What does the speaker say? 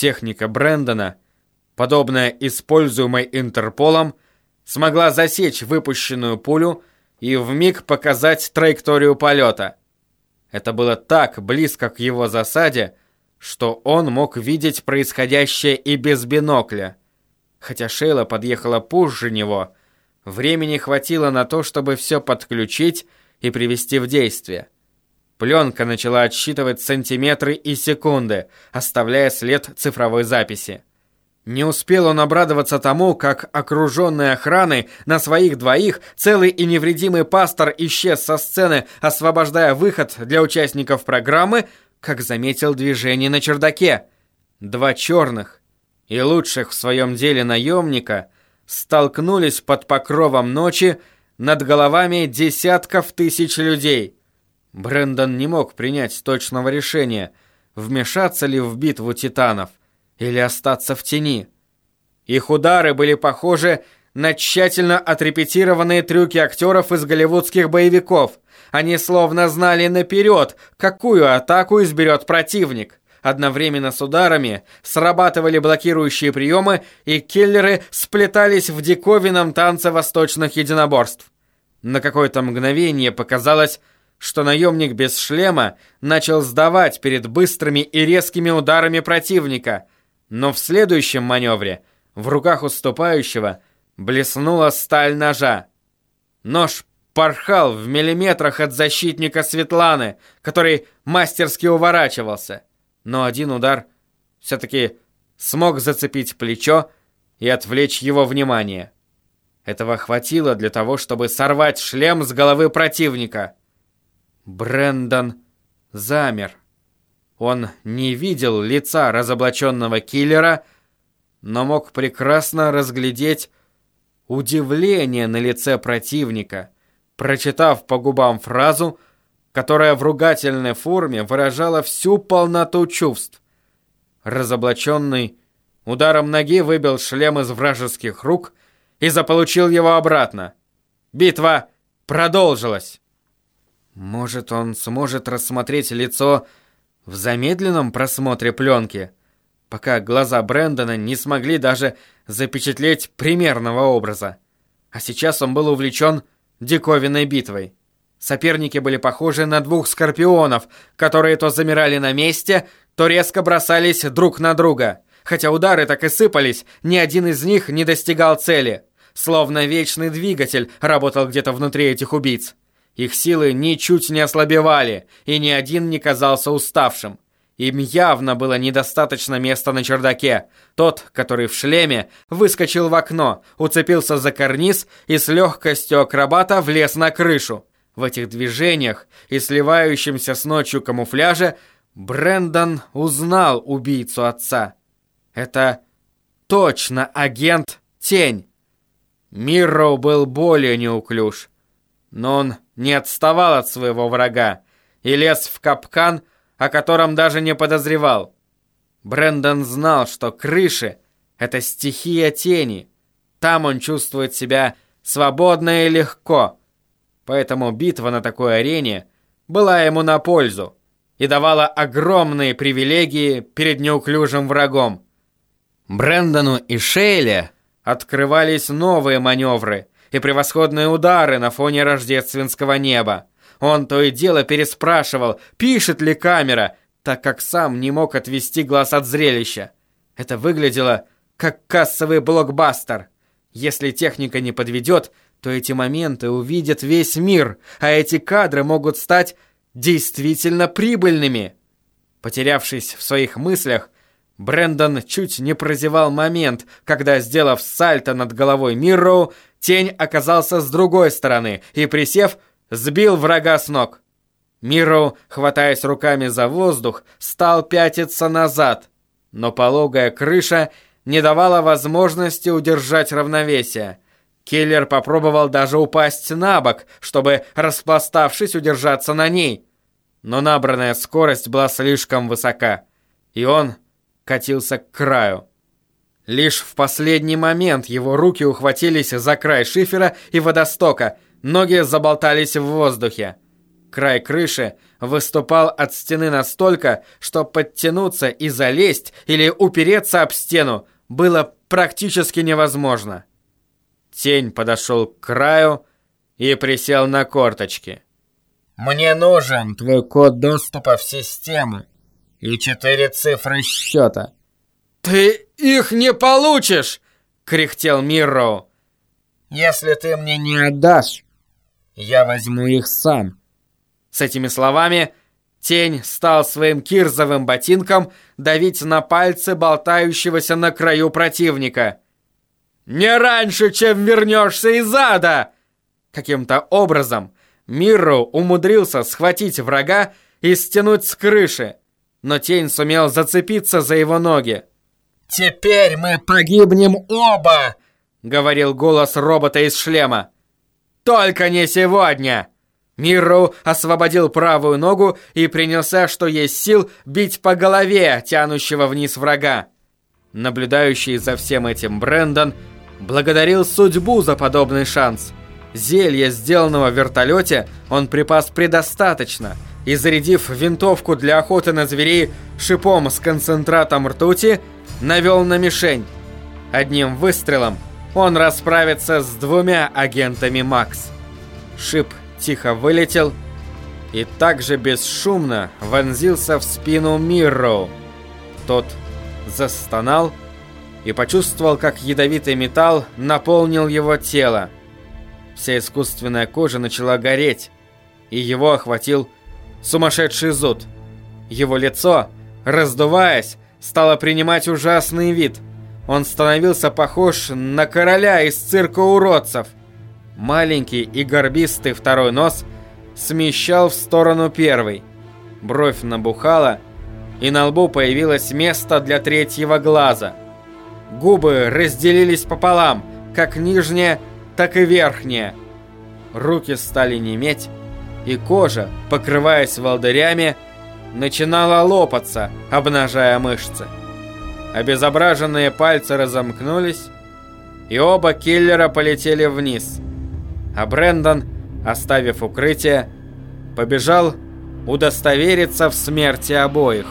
Техника Брэндона, подобная используемой Интерполом, смогла засечь выпущенную пулю и вмиг показать траекторию полета. Это было так близко к его засаде, что он мог видеть происходящее и без бинокля. Хотя Шейла подъехала позже него, времени хватило на то, чтобы все подключить и привести в действие. Пленка начала отсчитывать сантиметры и секунды, оставляя след цифровой записи. Не успел он обрадоваться тому, как окруженный охраной на своих двоих целый и невредимый пастор исчез со сцены, освобождая выход для участников программы, как заметил движение на чердаке. Два черных и лучших в своем деле наемника столкнулись под покровом ночи над головами десятков тысяч людей. Брендон не мог принять точного решения, вмешаться ли в битву титанов или остаться в тени. Их удары были похожи на тщательно отрепетированные трюки актеров из голливудских боевиков. Они словно знали наперед, какую атаку изберет противник. Одновременно с ударами срабатывали блокирующие приемы, и киллеры сплетались в диковинном танце восточных единоборств. На какое-то мгновение показалось, что наемник без шлема начал сдавать перед быстрыми и резкими ударами противника, но в следующем маневре в руках уступающего блеснула сталь ножа. Нож порхал в миллиметрах от защитника Светланы, который мастерски уворачивался, но один удар все-таки смог зацепить плечо и отвлечь его внимание. Этого хватило для того, чтобы сорвать шлем с головы противника. Брендон замер. Он не видел лица разоблаченного киллера, но мог прекрасно разглядеть удивление на лице противника, прочитав по губам фразу, которая в ругательной форме выражала всю полноту чувств. Разоблаченный ударом ноги выбил шлем из вражеских рук и заполучил его обратно. Битва продолжилась. Может, он сможет рассмотреть лицо в замедленном просмотре пленки, пока глаза Брэндона не смогли даже запечатлеть примерного образа. А сейчас он был увлечен диковинной битвой. Соперники были похожи на двух скорпионов, которые то замирали на месте, то резко бросались друг на друга. Хотя удары так и сыпались, ни один из них не достигал цели. Словно вечный двигатель работал где-то внутри этих убийц. Их силы ничуть не ослабевали, и ни один не казался уставшим. Им явно было недостаточно места на чердаке. Тот, который в шлеме, выскочил в окно, уцепился за карниз и с легкостью акробата влез на крышу. В этих движениях и сливающемся с ночью камуфляже Брендон узнал убийцу отца. Это точно агент Тень. Мирроу был более неуклюж, но он не отставал от своего врага и лез в капкан, о котором даже не подозревал. Брендон знал, что крыши — это стихия тени. Там он чувствует себя свободно и легко. Поэтому битва на такой арене была ему на пользу и давала огромные привилегии перед неуклюжим врагом. Брендону и Шейле открывались новые маневры и превосходные удары на фоне рождественского неба. Он то и дело переспрашивал, пишет ли камера, так как сам не мог отвести глаз от зрелища. Это выглядело как кассовый блокбастер. Если техника не подведет, то эти моменты увидит весь мир, а эти кадры могут стать действительно прибыльными. Потерявшись в своих мыслях, Брендон чуть не прозевал момент, когда, сделав сальто над головой Мирроу, тень оказался с другой стороны и, присев, сбил врага с ног. Мирроу, хватаясь руками за воздух, стал пятиться назад, но пологая крыша не давала возможности удержать равновесие. Киллер попробовал даже упасть на бок, чтобы, распластавшись, удержаться на ней. Но набранная скорость была слишком высока, и он катился к краю. Лишь в последний момент его руки ухватились за край шифера и водостока, ноги заболтались в воздухе. Край крыши выступал от стены настолько, что подтянуться и залезть или упереться об стену было практически невозможно. Тень подошел к краю и присел на корточки. «Мне нужен твой код доступа в систему и четыре цифры счета». «Ты их не получишь!» — кряхтел Мирроу. «Если ты мне не отдашь, я возьму их сам». С этими словами тень стал своим кирзовым ботинком давить на пальцы болтающегося на краю противника. «Не раньше, чем вернешься из ада!» Каким-то образом Мирру умудрился схватить врага и стянуть с крыши, но тень сумел зацепиться за его ноги. «Теперь мы погибнем оба!» — говорил голос робота из шлема. «Только не сегодня!» Мирроу освободил правую ногу и принялся, что есть сил, бить по голове тянущего вниз врага. Наблюдающий за всем этим Брэндон благодарил судьбу за подобный шанс. Зелье, сделанного в вертолете, он припас предостаточно, и зарядив винтовку для охоты на зверей шипом с концентратом ртути, навел на мишень. Одним выстрелом он расправится с двумя агентами Макс. Шип тихо вылетел и также бесшумно вонзился в спину Мирроу. Тот застонал и почувствовал, как ядовитый металл наполнил его тело. Вся искусственная кожа начала гореть, и его охватил сумасшедший зуд. Его лицо, раздуваясь, стало принимать ужасный вид. Он становился похож на короля из цирка уродцев – Маленький и горбистый второй нос смещал в сторону первый. Бровь набухала, и на лбу появилось место для третьего глаза. Губы разделились пополам, как нижняя, так и верхняя. Руки стали неметь, и кожа, покрываясь волдырями, начинала лопаться, обнажая мышцы. Обезображенные пальцы разомкнулись, и оба киллера полетели вниз – а Брендон, оставив укрытие, побежал удостовериться в смерти обоих.